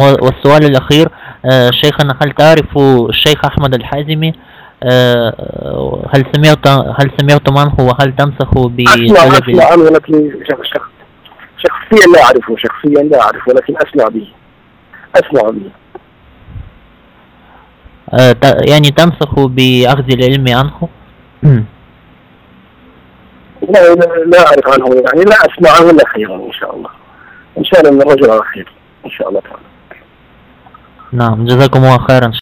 والسؤال الأخير آه، شيخنا هل تعرف الشيخ أحمد الحازمي آه، هل سمعت هل سمعتم عنه وهل تنصح أسمع أسمع عنه لكن شخصيا لا أعرفه شخصيا لا أعرفه لكن أسمع به أسمع به. آه، يعني تنصح بأخذ العلم عنه؟ لا لا أعرف عنه يعني لا أسمع عنه إلا خيرا إن شاء الله. إن شاء الله أن الرجل على خير إن شاء الله تعالى. نعم جزاكم الله خيرا